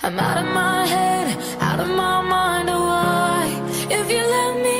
I'm out of my head, out of my mind. Oh, why? If you let me.